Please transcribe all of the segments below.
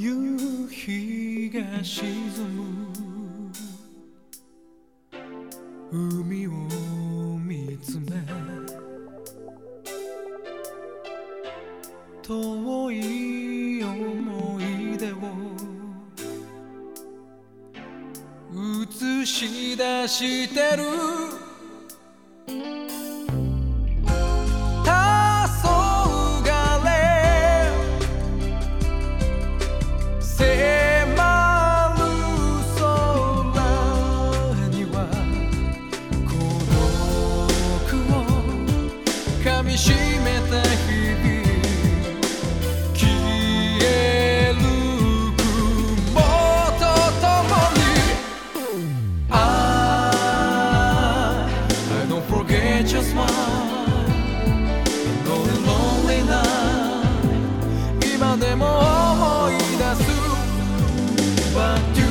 夕日が沈む。海を見つめ遠い思い出を。映し出してる。みしめた日々消える雲と共に I, I don't forget your smile No lonely night 今でも思い出す But You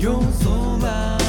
夜空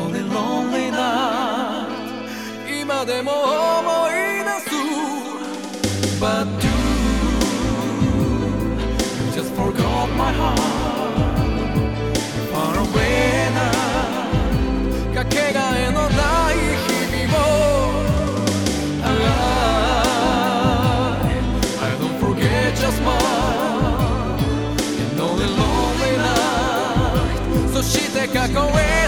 In all the lonely night 今でも思い出す But you You just forgot my heart Far away night かけがえのない日々を I, I don't forget your smile In all the lonely night そして過去へ